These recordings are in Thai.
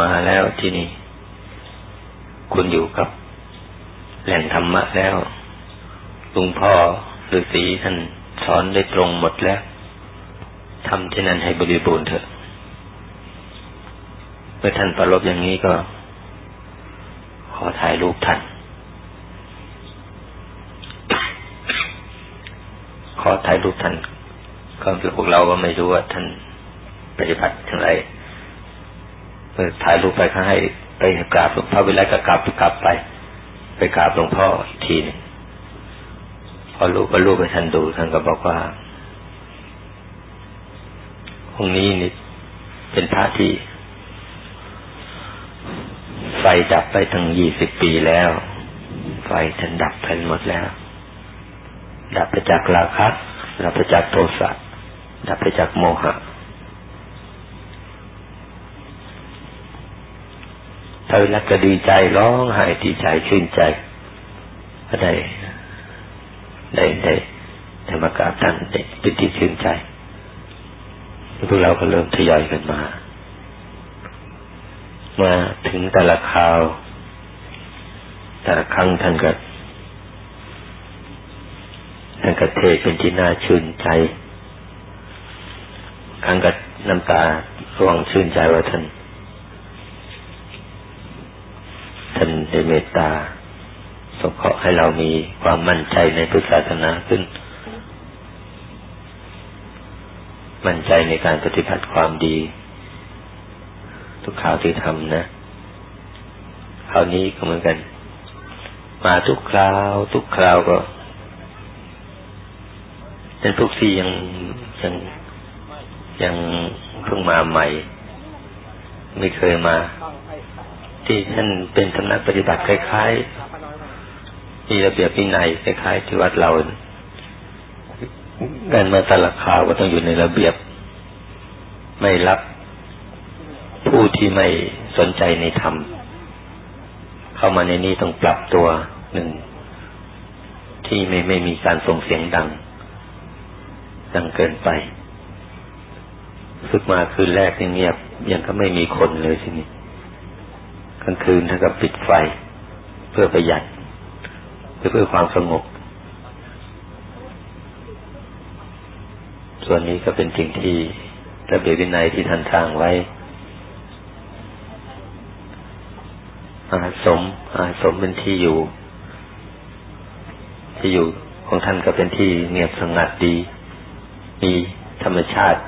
มาแล้วที่นี่ คุณอยู่กับ แหล่งธรรมะแล้วลุงพ่อฤาษีท่านสอนได้ตรงหมดแล้วทำที่นั้นให้บริบูรณ์เถอะเมื่อท่านประลบอย่างนี้ก็ ขอถ่ายรูปท่าน ขอถ่ายรูปท่านก็คือพวกเราก็ไม่รู้ว่าท่านปฏิบัติอย่างไร เอถ่ายรูปไปเขาให้ไปกราบหลวงพ่อเวลก็กลับกลับไป ไปกราบหลวงพ่ออีกทีนึงพอรูปก็รูปไปท่านดูท่านก็บอกว่าองค์นี้นี่เป็นพระที่ไฟดับไปทั้งยี่สิบปีแล้ว ไฟท่านดับไปหมดแล้ว ดับไปจากราคะดับไปจากโทสะดับไปจากโมหะาเวลาก็ดีใจร้องไห้ดีใจชื่นใจก็ได้ได้ได้ธรรมกาท่านได้ปิติชื่นใจพวกเราก็เริ่มทยอยกันมา มาถึงแต่ละคราว แต่ละครั้งท่านก็ท่านก็เทเป็นที่น่าชื่นใจครั้งก็น้ำตาร่วงชื่นใจว่าท่านท่านได้เม ตาสงเคราะห์ให้เรามีความมั่นใจในพุทธศาสนาขึ้น มั่นใจในการปฏิบัติความดี ทุกข่าวที่ทำนะคราวนี้ก็เหมือนกัน มาทุกคราว ทุกคราวก็เป็นทุกที่ยังยังยังเพิ่งมาใหม่ ไม่เคยมา ที่ท่านเป็นสำนักปฏิบัติคล้ายๆมีระเบียบวินัยคล้ายๆที่วัดเราการมาตละคาวก็ต้องอยู่ในระเบียบ ไม่รับผู้ที่ไม่สนใจในธรรม เข้ามาในนี้ต้องปรับตัวหนึ่ง ที่ไม่ไม่มีการส่งเสียงดัง ดังเกินไป ฝึกมาคืนแรกเงียบยังก็ไม่มีคนเลยทีนี้ กลางคืนท่านก็ปิดไฟ เพื่อประหยัดเพื่อเพื่อความสงบ ส่วนนี้ก็เป็นสิ่งที่ระเบียบวินัยที่ท่านทางไว้อาสม อาสมเป็นที่อยู่ ที่อยู่ของท่านก็เป็นที่เงียบสงัดดี มีธรรมชาติ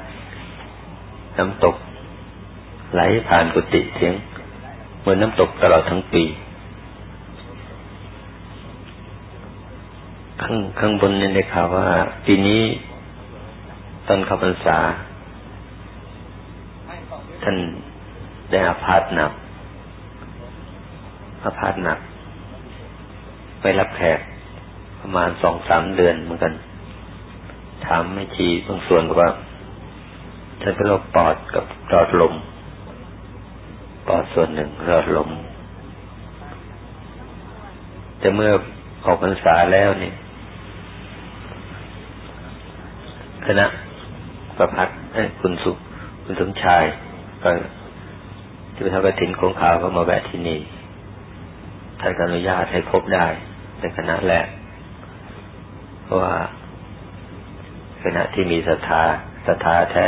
น้ำตก ไหลผ่านกุฏิเสียง มือนน้ำตกตลอดทั้งปี ข้างข้างบนเนี่ยได้ข่าวว่า ปีนี้ตอนข้าพรรษา ท่านได้อาพาธหนักอาพาธหนัก ไปรับแขกประมาณสองสามเดือนเหมือนกัน ถามไม่ชีบางส่วนว่าท่านเป็นโรคปอดกับปอดลม ปอดส่วนหนึ่งรอดลมแต่เมื่อออกพรรษาแล้วนี่คณะประพัดคุณสุคุณสมชายก็ที่ไปทำกระถินของขาวก็มาแวะที่นี่ท่านอนุญาตให้พบได้ในคณะแรกเพราะว่าคณะที่มีศรัทธาศรัทธาแท้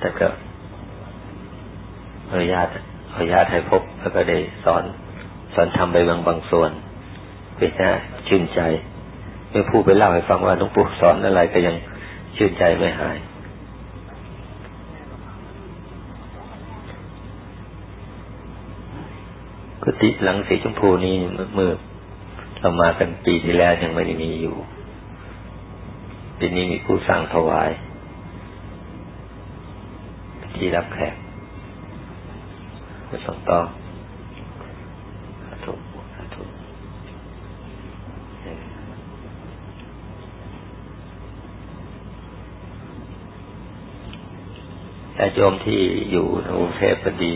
แต่ก็ อนุญาตอนุญาตให้พบแล้วก็ได้สอน สอนทำไปบางบางส่วนเป็นนะชื่นใจเมื่อผู้ไปเล่าให้ฟังว่าหลวงปู่สอนอะไรก็ยังชื่นใจไม่หาย กุฏิหลังสีชมพูนี้เมื่อเรามากันปีที่แล้วยังไม่ได้มีอยู่ปีนี้มีผู้สั่งถวายที่รับแขก ต้องต่อถูกถูกแต่โยมที่อยู่ในกรุงเทพพอดี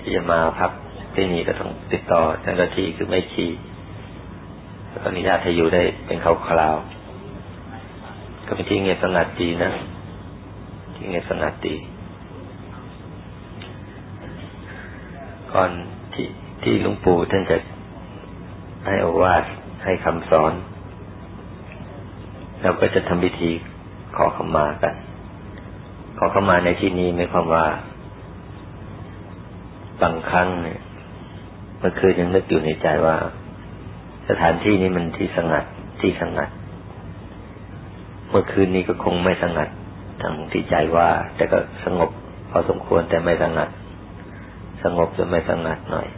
ที่จะมาพักที่นี่ก็ต้องติดต่อเจ้าหน้าที่คือไม่ชีอนุญาตให้อยู่ได้เป็นเขาคราว ก็เป็นที่เงียบสงัดดีนะ ที่เงียบสงัดดี ก่อนที่ที่หลวงปู่ท่านจะให้อวาสให้คำสอน เราก็จะทำพิธีขอขมากัน ขอขมาในที่นี้ไม่ความว่าบางครั้งเนี่ยเมื่อคืนยังนึกอยู่ในใจว่า สถานที่นี้มันที่สงัดที่สงัด เมื่อคืนนี้ก็คงไม่สงัดทางที่ใจว่า แต่ก็สงบพอสมควรแต่ไม่สงัด สงบจนไม่สงัดหน่อย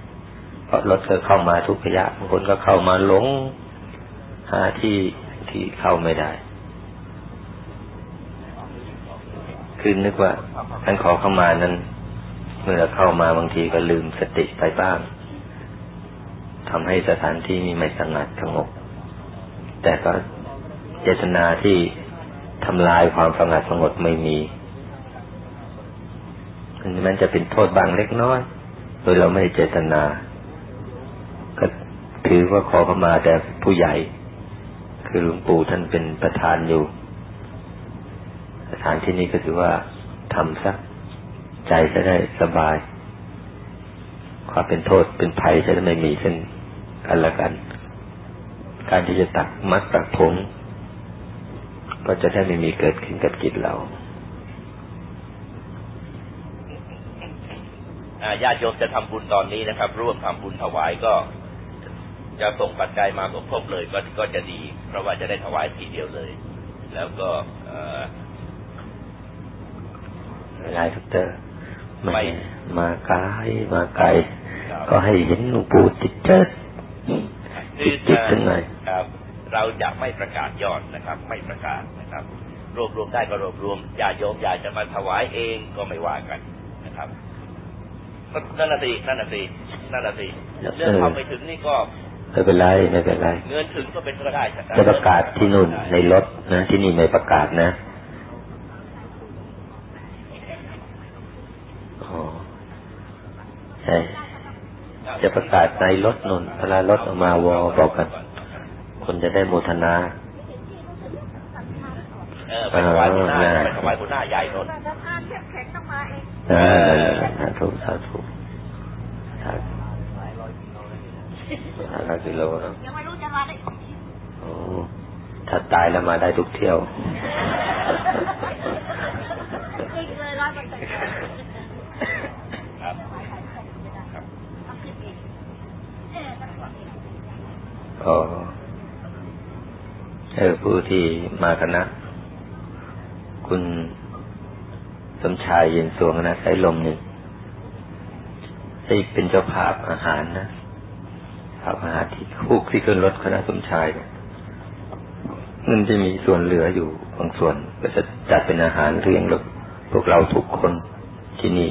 เพราะรถก็เข้ามาทุกระยะบางคนก็เข้ามาหลงหาที่ที่เข้าไม่ได้ คือนึกว่าท่านขอเข้ามานั้น เมื่อเข้ามาบางทีก็ลืมสติไปบ้างทำให้สถานที่นี้ไม่สงัดสงบ แต่ก็เจตนาที่ทำลายความสงัดสงบไม่มี มันจะเป็นโทษบางเล็กน้อย โดยเราไม่เจตนา ก็ถือว่าขอเข้ามาแต่ผู้ใหญ่ คือหลวงปู่ท่านเป็นประธานอยู่สถานที่นี้ก็ถือว่าทำซะใจจะได้สบาย ความเป็นโทษเป็นภัยจะได้ไม่มีซึ่งกันและกัน การที่จะตักมัดตักผงก็จะได้ไม่มีเกิดขึ้นกับจิตเรา ญาติโยมจะทำบุญตอนนี้นะครับ ร่วมทำบุญถวายก็ จะส่งปัจจัยมาสมทบเลยก็ก็จะดี เพราะว่าจะได้ถวายทีเดียวเลย แล้วก็ไลทุกเตอร์ไม่มาไกลมาไกลก็ให้เห็นหลวงปู่จิตเจิดคือจิตขึ้นหน่อยครับเราจะไม่ประกาศยอดนะครับ ไม่ประกาศนะครับ รวบรวมได้ก็รวบรวมญาติโยมอยากจะมาถวายเองก็ไม่ว่ากันนะครับ นั่นน่ะสินั่นน่ะสินั่นน่ะสิเรื่องทำไปถึงนี่ก็ไม่เป็นไรไม่เป็นไรเงินถึงก็เป็นก็ได้จะประกาศที่นู่นในรถนะ ที่นี่ไม่ประกาศนะใช่จะประกาศในรถนนเวลารถออกมาวอบอกกัน คนจะได้โมทนาไปถวายคุณหน้าไปถวายคุณหน้าใหญ่นนเออสาธุสาธุสาธุห้าร้อยกิโลนะยังไม่รู้จะมาได้โอ้ถ้าตายแล้วมาได้ทุกเที่ยวอ๋อเออผู้ที่มาคณะ คุณ สมชายเย็นสวงนะใช้ลมนึ่ให้เป็นเจ้าภาพอาหารนะภาพอาหารที่คุกที่ขึ้นรถคณะสมชายเนี่ยมันจะมีส่วนเหลืออยู่บางส่วน ก็จะจัดเป็นอาหารเลี้ยงพวกเราทุกคนที่นี่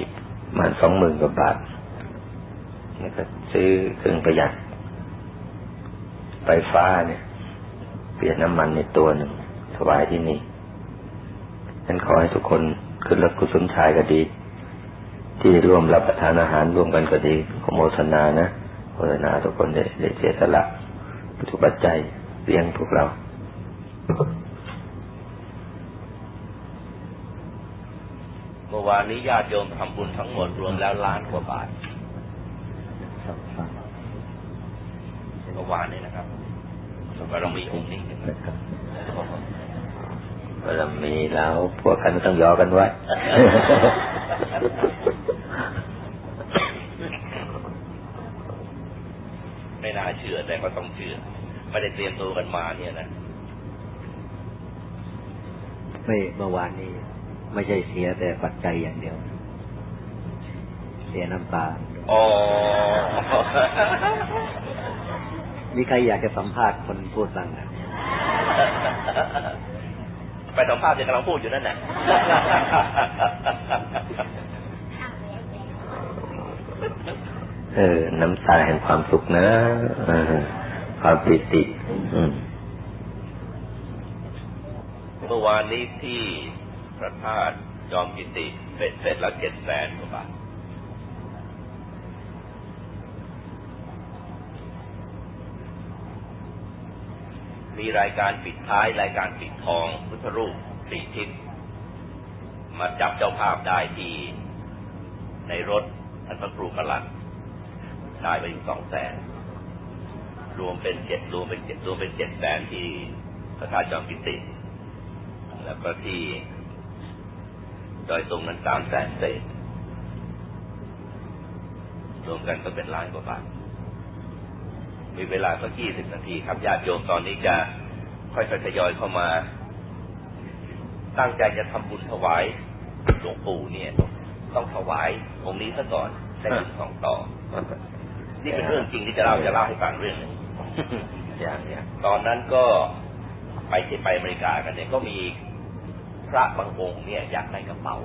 มาสองหมื่นกว่าบาทนี่ก็ซื้อเครื่องประหยัดไฟฟ้าเนี่ย เปลี่ยนน้ำมันในตัวหนึ่งถวายที่นี่ฉันขอให้ทุกคน ขึ้นรถกุศลชายก็ดี ที่ร่วมรับประทานอาหารร่วมกันก็ดีขโมทนานะโมทนาทุกคนได้เสียสละทุกปัจจัยเลี้ยงพวกเราเมื่อวานนี้ญาติโยมทำบุญทั้งหมดรวมแล้วล้านกว่าบาทเมื่อวานนี้นะครับบารมีองค์นี้นะครับ บารมีแล้วพวกกันต้องยอกันไว้ ไม่น่าเชื่อแต่ก็ต้องเชื่อ ไม่ได้เตรียมตัวกันมาเนี่ยนะ ไม่เมื่อวานนี้ ไม่ใช่เสียแต่ปัจจัยอย่างเดียว เสียน้ำตาอ๋อมีใครอยากจะสัมภาษณ์คนพูดบ้างนะ ไปสัมภาษณ์จะกำลังพูดอยู่นั่นแหละเออ น้ำตาแห่งความสุขนะความปิติเมื่อวานนี้ที่พระธาตุจอมกิติ เสร็จเสร็จแล้วเจ็ดแสนกว่าบาท มีรายการปิดท้ายรายการปิดทองพุทธรูปสี่ทิศมาจับเจ้าภาพได้ที่ในรถท่านพระครูกลัดได้ไปสองแสนรวมเป็นเจ็ดรวมเป็นเจ็ดรวมเป็นเจ็ดแสนที่พระธาตุจอมกิติแล้วก็ที่ดอยตรงนั้นสามแสนเศษรวมกันก็เป็นล้านกว่าบาท มีเวลาสักยี่สิบนาทีครับญาติโยมตอนนี้จะค่อยๆทยอยเข้ามา ตั้งใจจะทำบุญถวายหลวงปู่เนี่ย ต้องถวายองค์นี้ซะก่อนได้บุญสองต่อ นี่เป็นเรื่องจริงที่จะเล่าจะเล่าให้ฟังเรื่องหนึ่งอย่างเนี้ยตอนนั้นก็ไปที่ไปอเมริกากันเนี่ยก็มีพระบางองค์เนี่ยอยากได้กระเป๋า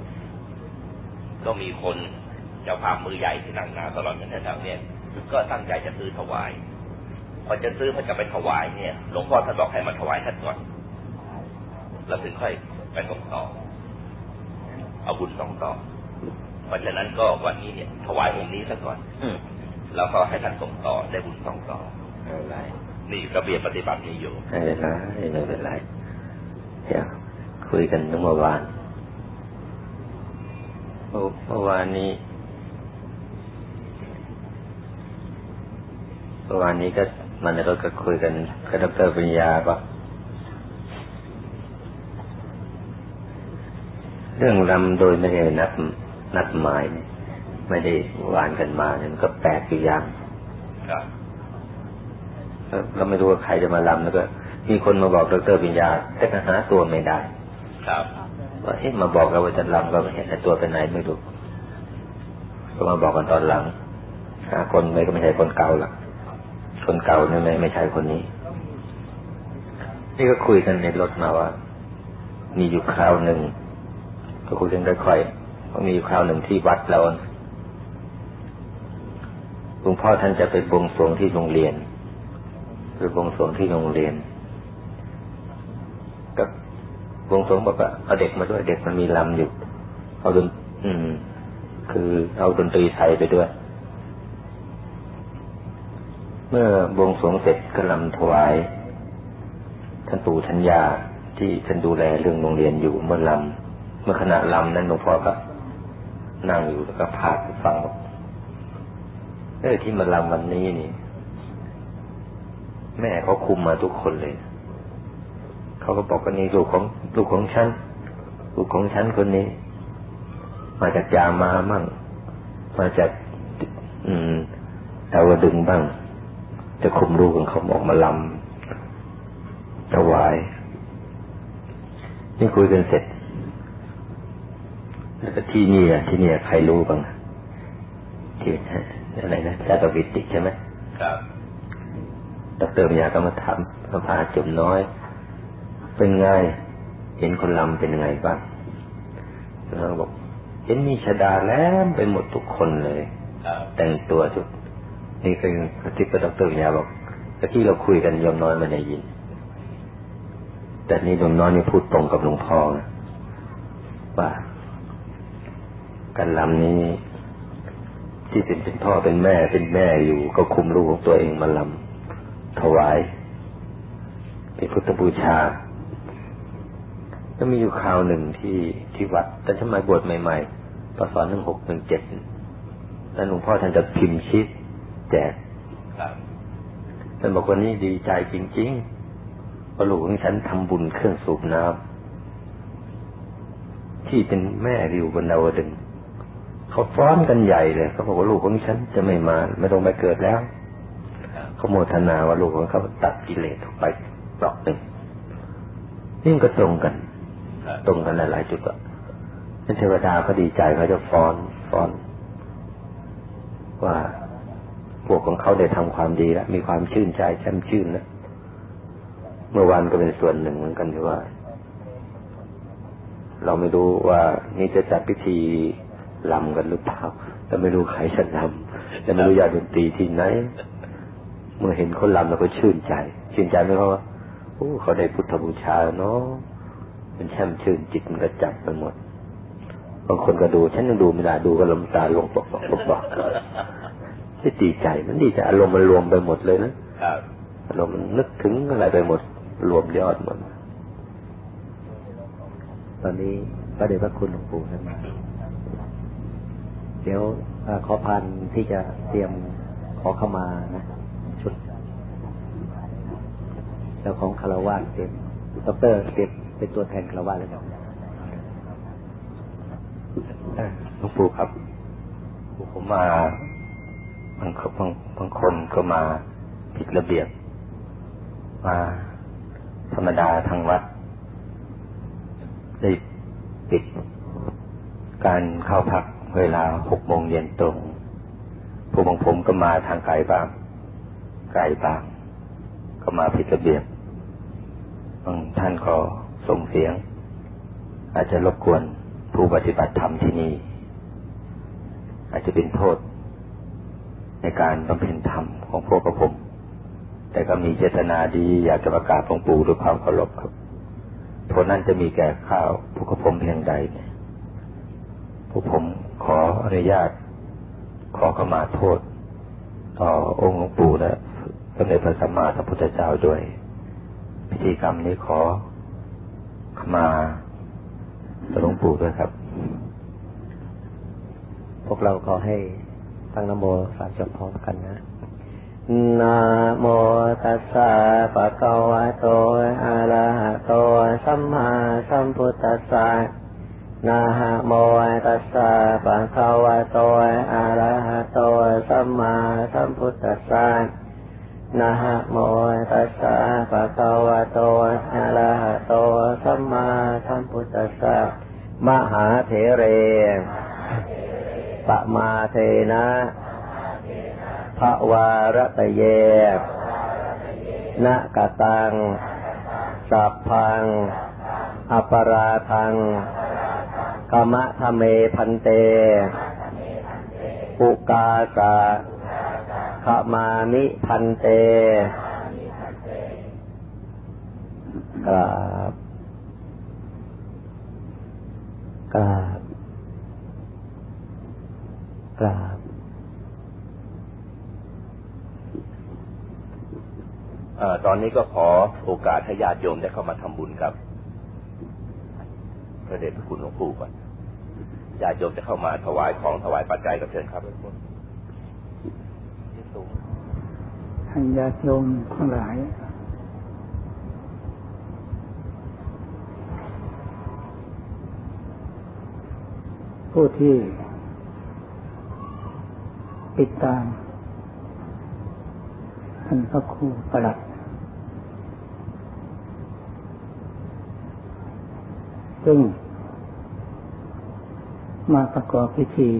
ก็มีคนเจ้าภาพมือใหญ่ที่นั่งนาตลอดนั้นแถวเนี่ยก็ตั้งใจจะซื้อถวาย พอจะซื้อพอจะไปถวายเนี่ยหลวงพ่อท่านบอกให้มาถวายท่านก่อนแล้วถึงค่อยไปส่งต่อ เอาบุญสองต่อ เพราะฉะนั้นก็วันนี้เนี่ย ถวายองค์นี้ซะก่อนแล้วก็ให้ท่านส่งต่อได้บุญสองต่ออะไรนี่ระเบียบปฏิบัติมีอยู่ไม่เป็นไรไม่เป็นไรเดี๋ยวคุยกันเมื่อวานเมื่อวานนี้เมื่อวานนี้ก็ มันเราก็คุยกันกับดรปัญญาปะเรื่องรำโดยไม่ได้นัดนัดหมายไม่ได้วานกันมาเนี่ยมันก็แปลกอยู่อย่างเราไม่รู้ว่าใครจะมาลำแล้วก็ มีคนมาบอกดรปัญญาแต่ก็หาตัวไม่ได้ ครับว่าเอ๊ะมาบอกเราว่าจะลำก็เห็นตัวเป็นไหนไม่รู้ก็มาบอกกันตอนหลังหาคนไม่ก็ไม่ใช่คนเก่าหรอก คนเก่านี่ไม่ไม่ใช่คนนี้ นี่ก็คุยกันในรถมาว่า มีอยู่คราวหนึ่งก็คุยกันค่อยๆว่ามีอยู่คราวหนึ่งที่วัดเราหลวงพ่อท่านจะไปบวงสรวงที่โรงเรียนไปบวงสรวงที่โรงเรียนก็บวงสรวงบอกว่าเอาเด็กมาด้วยเด็กมันมีลำอยู่เอาดนอืม คือเอาดนตรีไทยไปด้วย มื่อบวงสรวงเสร็จก็ลำถวายท่านปู่ทัญญาที่ท่านดูแลเรื่องโรงเรียนอยู่เมื่อลำเมื่อขณะลำนั้นหลวงพ่อก็นั่งอยู่แล้วก็พาไปฟังบอกเออที่มาลำวันนี้นี่ แม่เขาคุมมาทุกคนเลยเขาก็บอกว่านี่ลูกของลูกของฉันลูกของฉันคนนี้ มาจากยามามั่ง มาจาก อืมดาวดึงบ้าง จะคุมลูกของเขาออกมาลำถวาย นี่คุยกันเสร็จ แล้วก็ที่นี่อะที่นี่ใครรู้บ้างที่อะไรนะจาตวิติใช่ไหมครับดรมียาก็มาถามพระพาจุ่มน้อย เป็นไง เห็นคนลำเป็นไงบ้างแล้วบอกเห็นมีชดาแล้วไปหมดทุกคนเลย แต่งตัวจุด นี่คือกระติบกับดรวิญญาบอกตะกี้เราคุยกันยมน้อยมันได้ยิน แต่นี่ยมน้อยนี่พูดตรงกับหลวงพ่อนะว่าการลำนี้ที่เป็นเป็นพ่อเป็นแม่เป็นแม่อยู่ ก็คุมลูกของตัวเองมาลำถวายเป็นพุทธบูชาก็มีอยู่คราวหนึ่งที่ที่วัดแต่สมัยบวชใหม่ๆปศหนึ่งหกหนึ่งเจ็ดแล้วหลวงพ่อท่านจะพิมพ์ชิด แจกท่านบอกว่านี่ดีใจจริงๆพระลูกของฉันทำบุญเครื่องสูบน้ำที่เป็นแม่ริวบนดาวดึงเขาฟ้อนกันใหญ่เลยเขาบอกว่าลูกของฉันจะไม่มา ไม่ต้องไปเกิดแล้วเขาโมทนาว่าลูกของเขาตัดกิเลสออกไปดอกหนึ่งนี่ก็ตรงกัน ตรงกันหลาย ๆ จุดอะเทวดาก็ดีใจเขาจะฟ้อนฟ้อน ว่า พวกของเขาได้ทำความดีแล้วมีความชื่นใจแช่มชื่นนะเมื่อวานก็เป็นส่วนหนึ่งเหมือนกันที่ว่า เราไม่รู้ว่านี่จะจัดพิธีลำกันหรือเปล่าแต่ไม่รู้ใครจะลำแต่ไม่รู้ยาดนตรีที่ไหน เมื่อเห็นคนลำเราก็ชื่นใจ ชื่นใจไหมเขาว่าโอ้เขาได้พุทธบูชาเนาะมันแช่มชื่นจิตมันก็จับไปหมดบางคนก็ดู ฉันยังดูไม่ได้ดูก็ลมตาลงปอกปอกปอก ไม่ดีใจ มันดีใจอารมณ์มันรวมไปหมดเลยนะอารมณ์มันนึกถึงอะไรไปหมด รวมยอดหมดตอนนี้พระเดชพระคุณหลวงปู่ท่านมาเดี๋ยวขอพันที่จะเตรียมขออเข้ามานะชุดแล้วของคารวะเต็มดรเต็มเป็นตัวแทนคารวะเลยครับหลวงปู่ครับ ผมมา บางบางบางคนก็มาผิดระเบียบมาธรรมดาทางวัด ได้ปิดการเข้าพักเวลาหกโมงเย็นตรงผู้บางผมก็มาทางไกลบ้างไกลบ้าง ก็มาผิดระเบียบบางท่านก็ส่งเสียง อาจจะรบกวนผู้ปฏิบัติธรรมที่นี่ อาจจะเป็นโทษ ในการบำเพ็ญธรรมของพวกกระผม แต่ก็มีเจตนาดีอยากจะประกาศหลวงปู่ด้วยความเคารพครับโทษนั้นจะมีแก่ข้าวผู้กระผมเพียงใดเนี่ยผู้ผมขออนุญาต ขอขมาโทษ ต่อองค์หลวงปู่และพระเดชพระสัมมาสัมพุทธเจ้าด้วย พิธีกรรมนี้ขอขมาหลวงปู่ด้วยครับ พวกเราขอให้ ตั้งนโมสามจบพร้อมกันนะนะโมตัสสะปะคะวะโตอะระหะโตสัมมาสัมพุทธัสสะนะหะโมตัสสะปะคะวะโตอะระหะโตสัมมาสัมพุทธัสสะนะหะโมตัสสะปะคะวะโตอะระหะโตสัมมาสัมพุทธัสสะมหาเถเร ปะมาเทนะภวารตเยนะกตัง สัพพัง อปราทังกมะทะเมพันเตอุกาสะขมามิพันเตกราบกราบ กราบตอนนี้ก็ขอโอกาสให้ญาติโยมได้เข้ามาทำบุญครับพระเดชพระคุณหลวงปู่ก่อนญาติโยมจะเข้ามาถวายของถวายปัจจัยกับเชิญครับท่านญาติโยมทั้งหลาย ผู้ที่ ติดตามท่านพระครูประหลัดซึ่งมาประกอบพิธี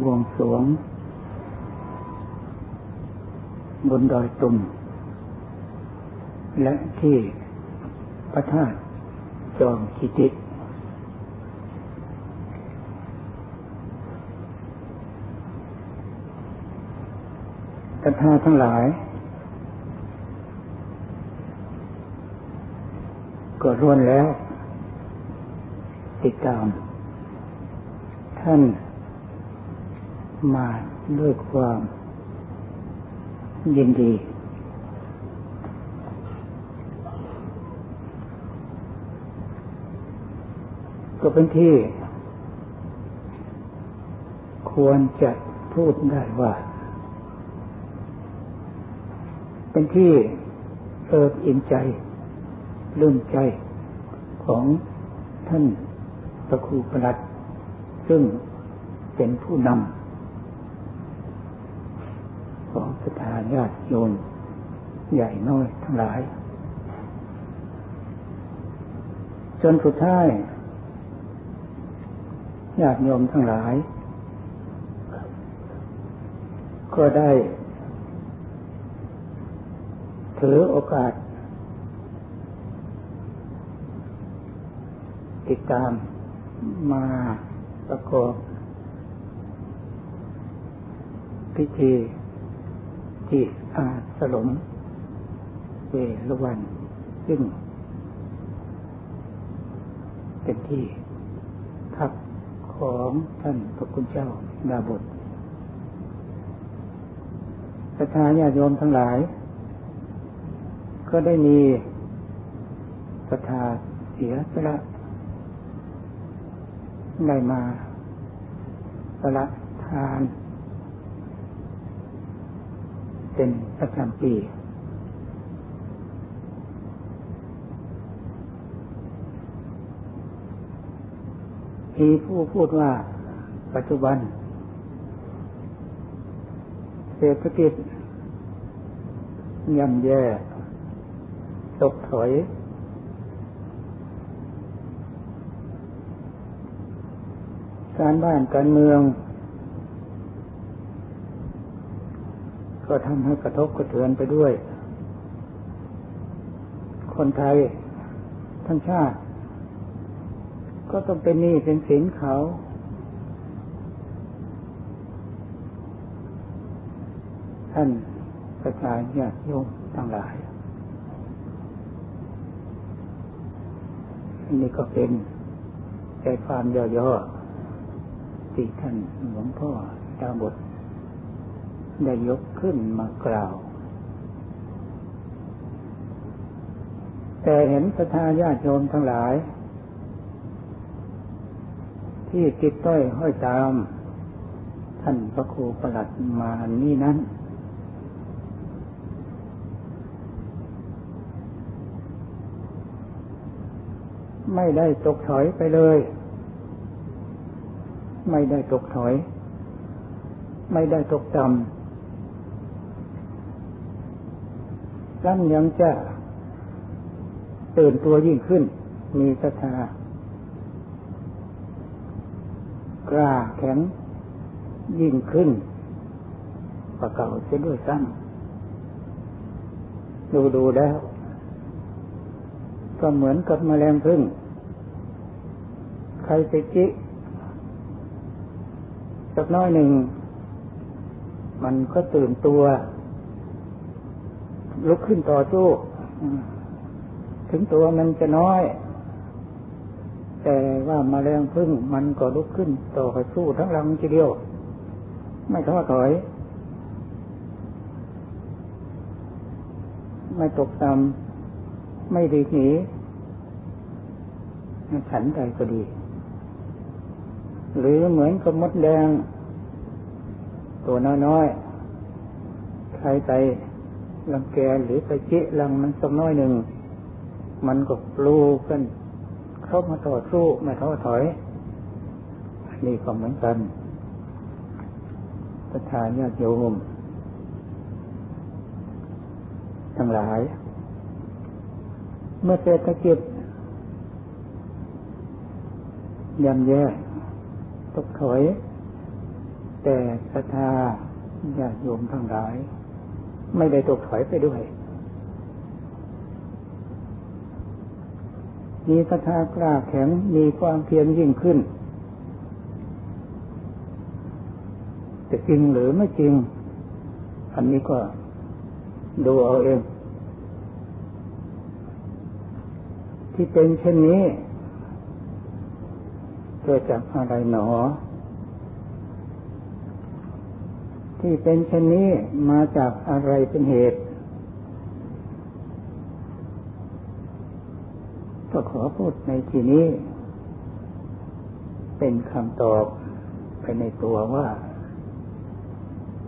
บวงสวง บนดอยตุ่มและที่พระธาตุจอมคิติ ศรัทธาทั้งหลาย ก็ร่วนแล้ว ติดตาม ท่านมาด้วยความยินดี ก็เป็นที่ ควรจะพูดได้ว่า เป็นที่เอิบอิ่มใจลื่นใจของท่านพระครูประหลัด ซึ่งเป็นผู้นำของสถานญาติโยมใหญ่น้อยทั้งหลาย จนสุดท้ายญาติโยมทั้งหลาย ก็ได้ ถือโอกาส ติดตามมาประกอบพิธีที่อาสลมเวรวัน ซึ่ง เป็นที่พักของท่านพระคุณเจ้าดาบทสถาญาโยมทั้งหลาย ก็ได้มีศรัทธาเสียสละได้มาสละทาน เป็นประจำปีมีผู้พูดว่าปัจจุบัน เศรษฐกิจย่ำแย่ ตกถอย การบ้านการเมือง ก็ทำให้กระทบกระเทือนไปด้วย คนไทยทั้งชาติ ก็ต้องเป็นหนี้เป็นสินเขาท่านประชาญาติโยมทั้งหลายอั นนี้ก็เป็นใจความย่อๆที่ท่านหลวงพ่อดาบทได้ยกขึ้นมากล่าว แต่เห็นสัทธาญาติโยมทั้งหลาย ที่ติดต้อยห้อยตาม ท่านพระครูประหลัดมานี่นั้น ไม่ได้ตกถอยไปเลย ไม่ได้ตกถอย ไม่ได้ตกต่ำร่ำยังจะตื่นตัวยิ่งขึ้น มีศรัทธากล้าแข็งยิ่งขึ้นประเก่าเสียด้วยซ้ำดูดูแล้ว ก็เหมือนกับแมลงพึ่ง ใครไปจิสักน้อยหนึ่ง มันก็ตื่นตัว ลุกขึ้นต่อสู้ถึงตัวมันจะน้อย แต่ว่ามาแรงพึ่งมันก็ลุกขึ้นต่อไปสู้ทั้งลำทีเดียว ไม่ท้อถอย ไม่ตกต่ำไม่ดีหนีฉันใดก็ดี หรือเหมือนกับมดแดง ตัวน้อยๆ ใครไปลังแกหรือไปเจ๊ลังมันสักน้อยหนึ่ง มันก็ปลูกัน เข้ามาต่อสู้ไม่ท้อถอยนี่ก็เหมือนกันประธานญาติโยมทั้งหลาย เมื่อเศรษฐกิจยำแย่ กถอยแต่ศรัทธาญาติโยมทั้งหลาย ไม่ได้ตกถอยไปด้วย มีศรัทธากล้าแข็งมีความเพียรยิ่งขึ้นแต่จริงหรือไม่จริง อันนี้ก็ดูเอาเอง ที่เป็นเช่นนี้ เกิดจากอะไรหนอ ที่เป็นเช่นนี้มาจากอะไรเป็นเหตุ ก็ขอพูดในที่นี้ เป็นคำตอบไปในตัวว่า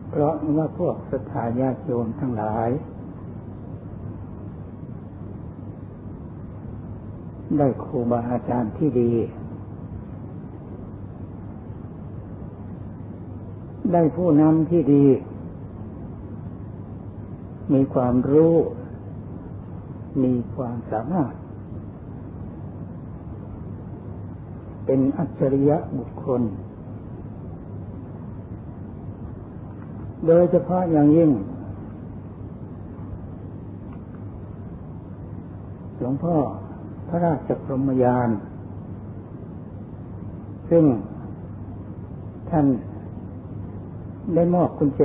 เพราะว่าพวกสถาญาติโยมทั้งหลาย ได้ครูบาอาจารย์ที่ดี ได้ผู้นำที่ดี มีความรู้ มีความสามารถ เป็นอัจฉริยะบุคคล โดยเฉพาะอย่างยิ่งหลวงพ่อพระราชกรมยาน ซึ่งท่าน ได้มอบกุญแจ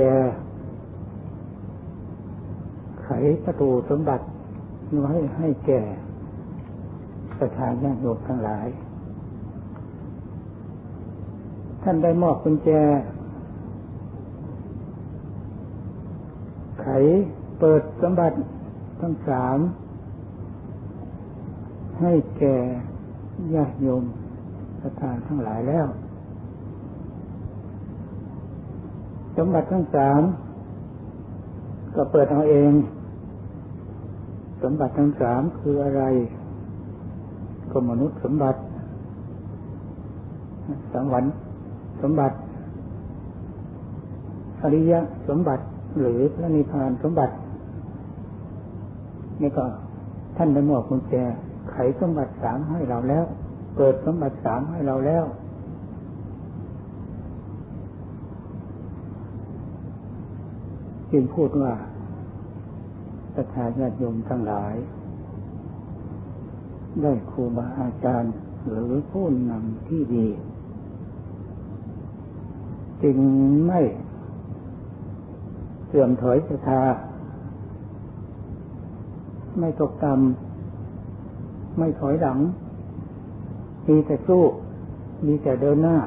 ไขประตูสมบัติไว้ให้แก่ประธานญาติโยมทั้งหลาย ท่านได้มอบกุญแจ ไขเปิดสมบัติทั้งสาม ให้แก่ญาติโยมประธานทั้งหลายแล้ว สมบัติทั้งสามก็เปิดเอาเอง สมบัติทั้งสามคืออะไร ก็มนุษย์สมบัติสังวรสมบัติ อริยสมบัติหรือพระนิพพานสมบัตินี่ก็ท่านได้มอบกุญแจไขสมบัติสามให้เราแล้ว เปิดสมบัติสามให้เราแล้ว จึงพูดว่าศรัทธาญาติโยมทั้งหลาย ได้ครูบาอาจารย์หรือผู้นำที่ดี จึงไม่เสื่อมถอยศรัทธาไม่ตกต่ำไม่ถอยหลัง มีแต่สู้ มีแต่เดินหน้า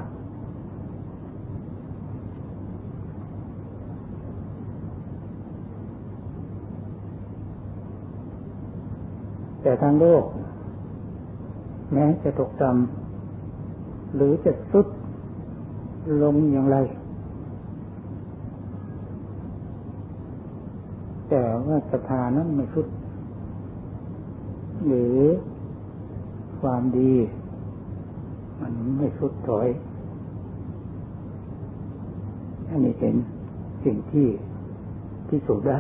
แต่ทางโลก แม้จะตกต่ำหรือจะสุดลงอย่างไร แต่ว่าสถานั้นไม่สุด หรือความดี มันไม่สุดถอย อันนี้เป็นสิ่งที่ที่สูจได้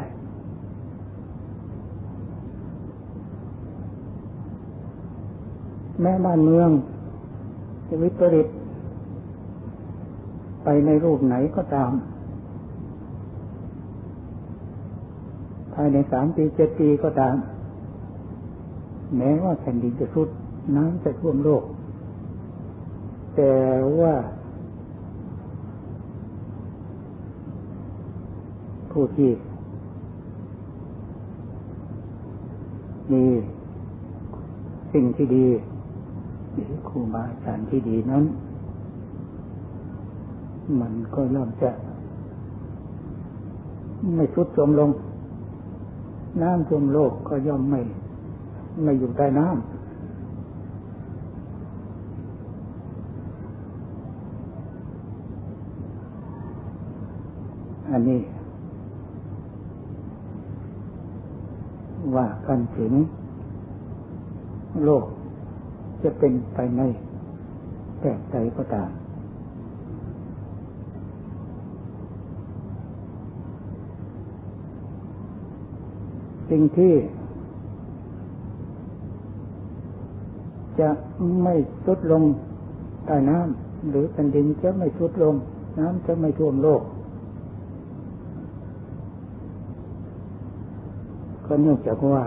แม้บ้านเมืองจะวิปริต ไปในรูปไหนก็ตาม ภายในสามปีเจ็ดปีก็ตาม แม้ว่าแผ่นดินจะสุดน้ำจะท่วมโลก แต่ว่าผู้ที่มีสิ่งที่ดี ครูบาอาจารย์ที่ดีนั้น มันก็ย่อมจะ ไม่ทุดจมลง น้ำท่วมโลกก็ย่อมไม่ ไม่อยู่ใต้น้ำอันนี้ ว่ากันถึงโลก จะเป็นไปในแบบใดก็ตามสิ่งที่ จะไม่สุดลงใต้น้ำหรือแผ่นดินจะไม่สุดลง น้ำจะไม่ท่วมโลก ก็เนื่องจากว่า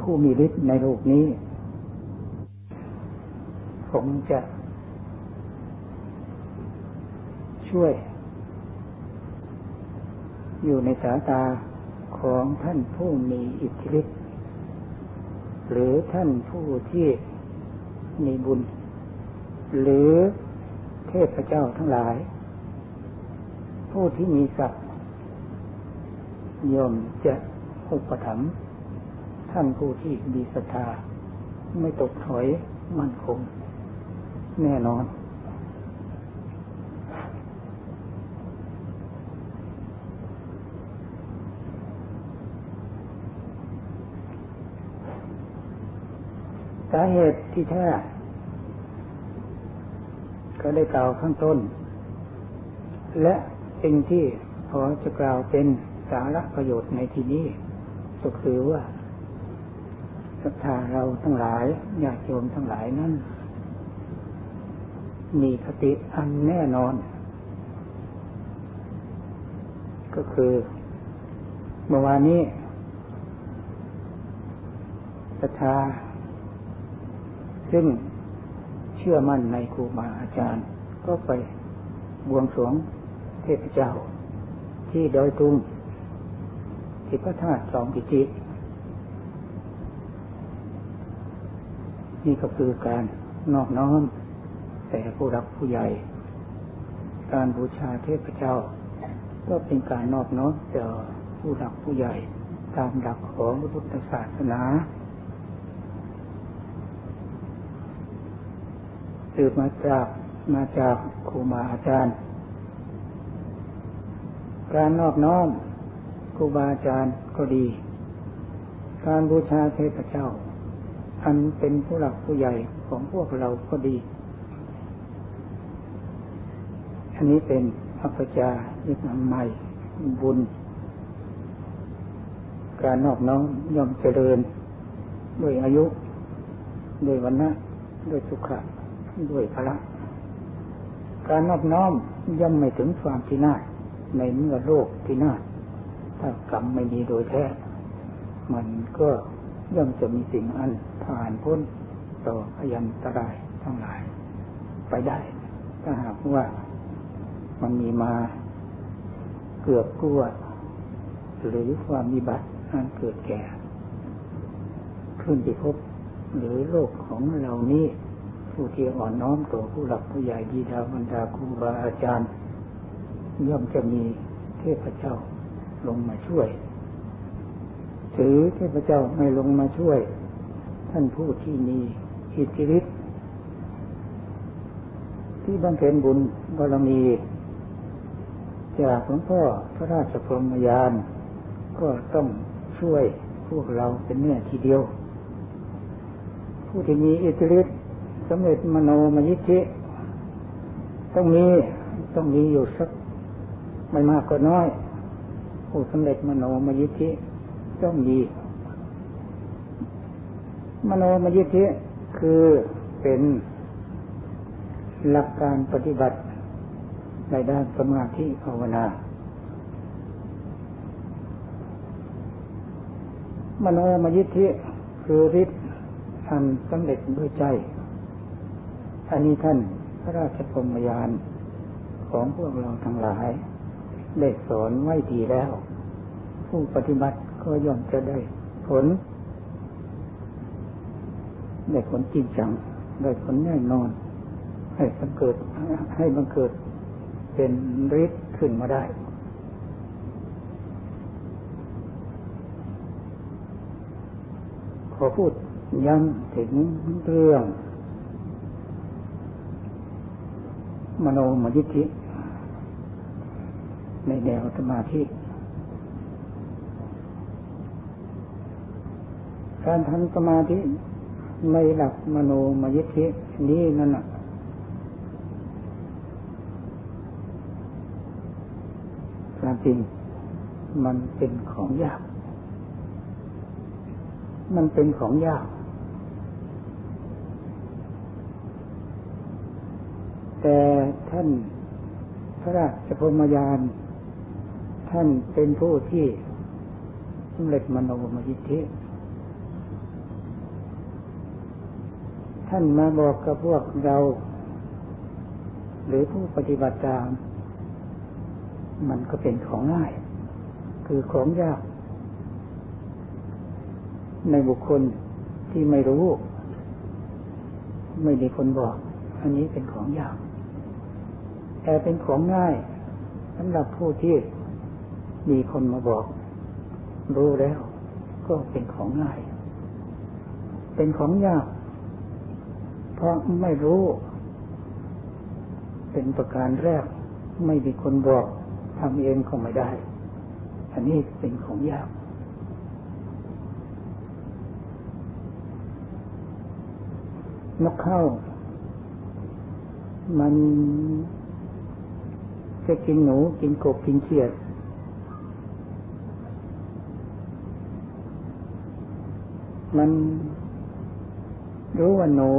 ผู้มีฤทธิ์ในโลกนี้ ผมจะช่วย อยู่ในสายตาของท่านผู้มีอิทธิฤทธิ์หรือท่านผู้ที่มีบุญ หรือเทพเจ้าทั้งหลาย ผู้ที่มีศักดิ์ย่อมจะอุปถัมภ์ท่านผู้ที่มีศรัทธาไม่ตกถอยมั่นคง แน่นอน สาเหตุที่แท้ก็ได้กล่าวข้างต้น และสิ่งที่พอจะกล่าวเป็นสาระประโยชน์ในที่นี้ก็คือว่าศรัทธาเราทั้งหลายญาติโยมทั้งหลายนั้น มีคติอันแน่นอน ก็คือ เมื่อวานนี้ศรัทธาซึ่งเชื่อมั่นในครูบาอาจารย์ ก็ไปบวงสรวงเทพเจ้า ที่ดอยตุงที่พระธาตุสองกิจินี่ก็คือการนอกน้อม แต่ผู้รักผู้ใหญ่ การบูชาเทพเจ้า ก็เป็นการนอบน้อมต่อผู้รักผู้ใหญ่ตามหลักของพุทธศาสนาสืบมาจากมาจากครูมาอาจารย์ การนอบน้อมครูบาอาจารย์ก็ดี การบูชาเทพเจ้า อันเป็นผู้หลักผู้ใหญ่ของพวกเราก็ดี อันนี้เป็นอัปจายึดนำใหม่บุญ การนอบน้อมย่อมเจริญ ด้วยอายุ ด้วยวันนะด้วยสุขะด้วยพละ การนอบน้อมย่อมไม่ถึงความที่น่าในเมื่อโลกที่น่าถ้ากรรมไม่ดีโดยแท้ มันก็ย่อมจะมีสิ่งอันผ่านพ้นต่อพยันตรายทั้งหลาย ไปได้ ถ้าหากว่า มันมีมาเกือบกลัวหรือความมีบัตรอันเกิดแก่ ขึ้นที่พบหรือโลกของเรานี้ผู้ที่อ่อนน้อมต่อผู้หลักผู้ใหญ่ดีดาบรรดาครูบาอาจารย์ ย่อมจะมีเทพเจ้าลงมาช่วย ถือเทพเจ้าไม่ลงมาช่วย ท่านผู้ที่มีอิทธิฤทธิ์ที่บำเพ็ญบุญบารมี จากหลวงพ่อพระราชพรมยาน ก็ต้องช่วยพวกเราเป็นเนื้อทีเดียว ผู้ที่มีอิทธิฤทธิ์สำเร็จมโนมยิทธิต้องมีต้องมีอยู่สักไม่มากก็น้อย ผู้สำเร็จมโนมยิทธิต้องมีมโนมยิทธิคือเป็นหลักการปฏิบัติ ในด้านสมาธิภาวนา มโนมยิทธิคือฤทธิ์อันสำเร็จด้วยใจ อันนี้ท่านพระราชพรมยานของพวกเราทั้งหลาย ได้สอนไว้ดีแล้ว ผู้ปฏิบัติก็ย่อมจะได้ผล ได้ผลจริงจัง ได้ผลแน่นอน ให้บังเกิดให้บังเกิด เป็นฤทธิ์ขึ้นมาได้ ขอพูดย้ำถึงเรื่อง มโนมยิทธิ ในแนวสมาธิการทำสมาธิในหลักมโนมยิทธินี้นั่นน่ะ ความจริง มันเป็นของยาก มันเป็นของยาก แต่ท่านพระราชพมยาน ท่านเป็นผู้ที่สำเร็จมโนมยิทธิท่านมาบอกกับพวกเรา หรือผู้ปฏิบัติตาม มันก็เป็นของง่าย คือของยาก ในบุคคลที่ไม่รู้ ไม่มีคนบอก อันนี้เป็นของยาก แต่เป็นของง่ายสำหรับผู้ที่มีคนมาบอก รู้แล้วก็เป็นของง่าย เป็นของยาก เพราะไม่รู้ เป็นประการแรกไม่มีคนบอก ทำเองก็ไม่ได้ อันนี้เป็นของยากนกเข้า มันจะกินหนูกินกบกินเขียด มันรู้ว่าหนู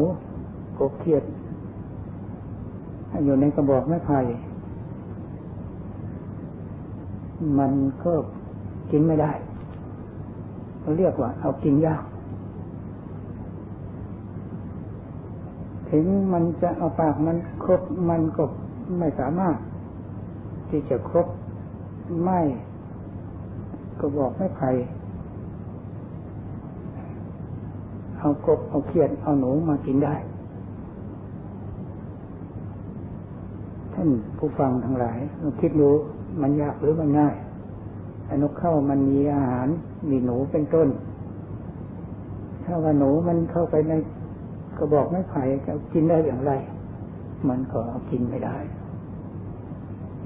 กบเขียดอยู่ในกระบอกไม้ไผ่ มันก็กินไม่ได้เราเรียกว่า เอากินยาก ถึงมันจะเอาปากมันครบมันก็ไม่สามารถ ที่จะครบไม่ก็บอกไม่ไผ่เอากบเอาเขียดเอาหนูมากินได้ ท่านผู้ฟังทั้งหลายลองคิดดู มันยากหรือมันง่ายอนกเข้ามันมีอาหาร มีหนูเป็นต้น ถ้าว่าหนูมันเข้าไปในกระบอกไม้ไผ่จะกินได้อย่างไร มันก็เอากินไม่ได้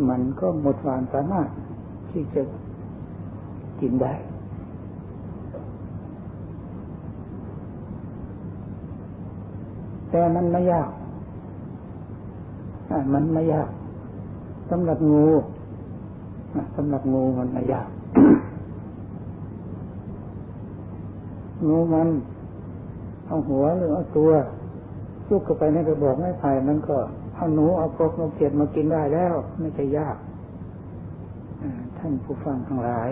มันก็หมดความสามารถที่จะกินได้แต่มันไม่ยาก มันไม่ยากสำหรับงู สำหรับงูมันไม่ยากงูมันเอาหัวหรือเอาตัวลุกเข้าไปในกระบอกไม้ไผ่มันก็เอาหนูเอากบเอาเกียดมากินได้แล้ว ไม่ใช่ยากท่านผู้ฟังทั้งหลาย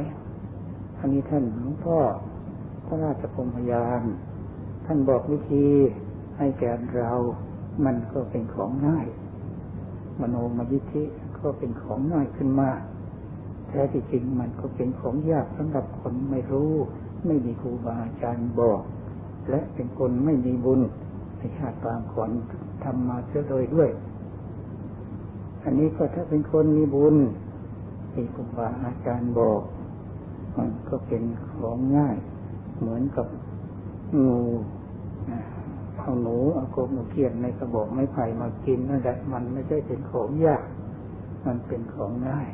อันนี้ท่านหลวงพ่อพระราชพมพยานท่านบอกวิธีให้แก่เรา มันก็เป็นของง่าย มโนมยิทธิก็เป็นของง่ายขึ้นมา แท้ที่จริงมันก็เป็นของยากสำหรับคนไม่รู้ ไม่มีครูบาอาจารย์บอก และเป็นคนไม่มีบุญในชาติปางก่อนทำมาเสียโดยด้วย อันนี้ก็ถ้าเป็นคนมีบุญมีครูบาอาจารย์บอก มันก็เป็นของง่าย เหมือนกับงูเอาหนูเอากบเอาเขียนในกระบอกไม้ไผ่มากินนั่นแหละมันไม่ใช่เป็นของยาก มันเป็นของง่าย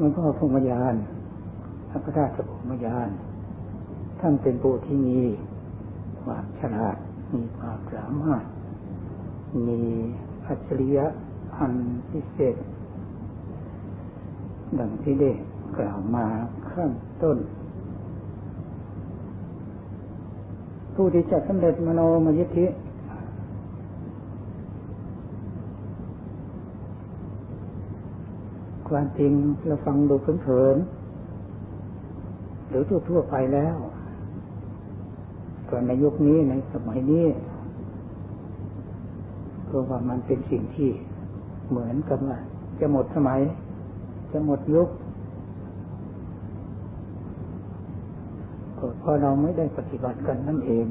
มันก็พงมยานพระราชพงมยานท่านเป็นผู้ที่มีความฉลาด มีความสามารถ มีอัจฉริยะอันพิเศษ ดังที่ได้กล่าวมาข้างต้น ผู้ที่จะสำเร็จมโนมยิทธิ ความจริงเราฟังดูเผินๆหรือทั่วๆไปแล้วก่อนในยุคนี้ในสมัยนี้ก็ว่ามันเป็นสิ่งที่เหมือนกับว่าจะหมดสมัย จะหมดยุคก็เพราะเราไม่ได้ปฏิบัติกันนั่นเอง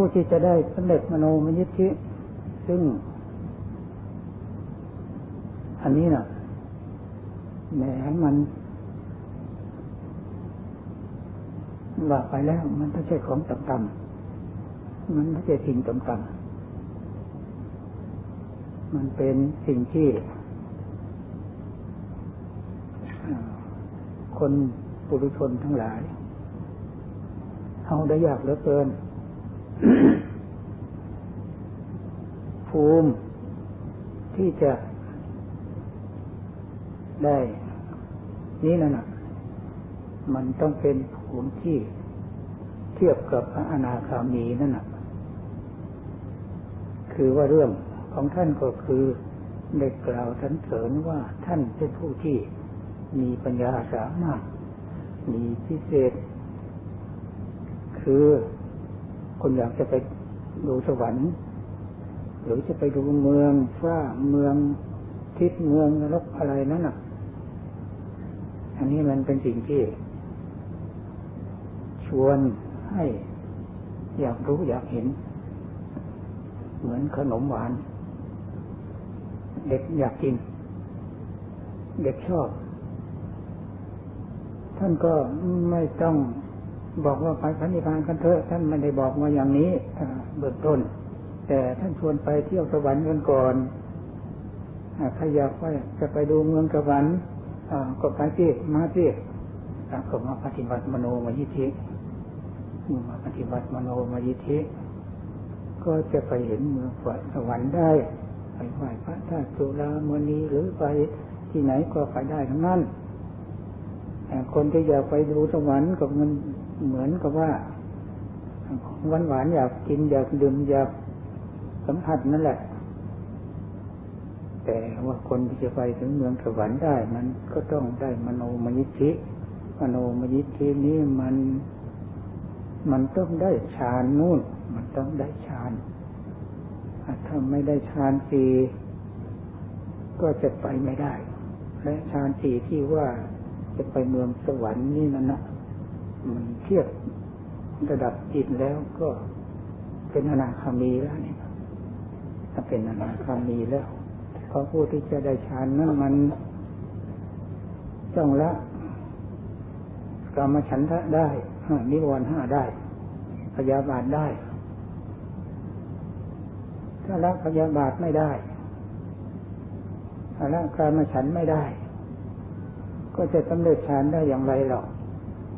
ผู้ที่จะได้สำเร็จมโนมยิทธิซึ่ง อันนี้นะแหมมันว่าไปแล้ว มันไม่ใช่ของต่ำๆมันไม่ใช่สิ่งต่ำๆมันเป็นสิ่งที่ คนปุถุชนทั้งหลายเอาได้ยากเหลือเกิน ภูมิที่จะได้ นี้นั่นนะมันต้องเป็นภูมิที่เทียบกับพระอนาคามีนั่นนะคือว่าเรื่องของท่านก็คือได้กล่าวสรรเสริญว่าท่านเป็นผู้ที่มีปัญญาสามารถมีพิเศษ คือ คนอยากจะไปดูสวรรค์ หรือจะไปดูเมืองฟ้าเมืองทิศเมืองนรกอะไรนั่นน่ะ อันนี้มันเป็นสิ่งที่ ชวนให้อยากรู้อยากเห็น เหมือนขนมหวาน เด็กอยากกิน เด็กชอบ ท่านก็ไม่ต้อง บอกว่าไปพันิพานกันเถอะท่านไม่ได้บอกมาอย่างนี้เบื้องต้น แต่ท่านชวนไปเที่ยวสวรรค์กันก่อนใครอยากว่าจะไปดูเมืองสวรรค์ก็ไปที่มาที่ก็มาปฏิบัติมโนมยิทธิมาปฏิบัติมโนมยิทธิก็จะไปเห็นเมืองสวรรค์ได้ ไปไหว้พระธาตุจุฬามณีหรือไปที่ไหนก็ไปได้ทั้งนั้นคนที่อยากไปดูสวรรค์กับมัน เหมือนกับว่าหวานหวานอยากกินอยากดื่มอยากสัมผัสนั่นแหละ แต่ว่าคนที่จะไปถึงเมืองสวรรค์ได้ มันก็ต้องได้มโนมยิทธิมโนมยิทธินี้มัน มันต้องได้ฌานนู่น มันต้องได้ฌานถ้าไม่ได้ฌานสี่ก็จะไปไม่ได้ และฌานสี่ที่ว่าจะไปเมืองสวรรค์นี่นั่นนะ มันเทียบระดับจิตแล้วก็เป็นอนาคามีแล้วนี่ถ้าเป็นอนาคามีแล้วพอผู้ที่จะได้ฌานนั้นมันจ้องละกรรมฉันทะได้นิวรณ์ห้าได้พยาบาทได้ ถ้าละพยาบาทไม่ได้ถ้าละการมาฉันไม่ได้ ก็จะสำเร็จฌานได้อย่างไรหรอก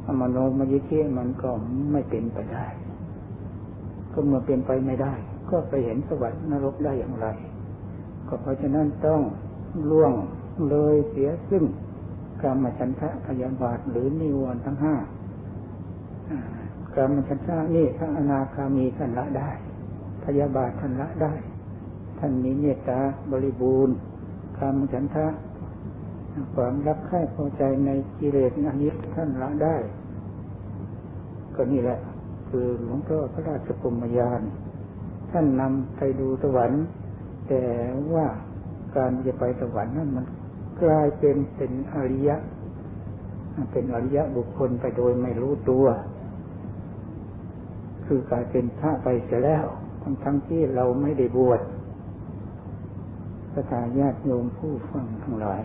อมโนมยิธิมันก็ไม่เป็นไปได้ ก็เมื่อเป็นไปไม่ได้ ก็ไปเห็นสวรรค์นรกได้อย่างไร ก็เพราะฉะนั้นต้องล่วงเลยเสียซึ่งกรรมฉันทะพยาบาทหรือนิวรณ์ทั้งห้ากรรมฉันทะนี่ถ้าอนาคามีท่านละได้ พยาบาทท่านละได้ ท่านมีเมตตาบริบูรณ์กรรมฉันทะ ความรักใคร่พอใจในกิเลสอนิจท่านละได้ ก็นี่แหละ คือหลวงพ่อพระราชกรมยาน ท่านนำไปดูสวรรค์ แต่ว่าการจะไปสวรรค์นั้นมันกลายเป็นเป็นอริยะ เป็นอริยะบุคคลไปโดยไม่รู้ตัว คือกลายเป็นพระไปเสียแล้วทั้งทั้งที่เราไม่ได้บวชสถาญาติโยมผู้ฟังทั้งหลาย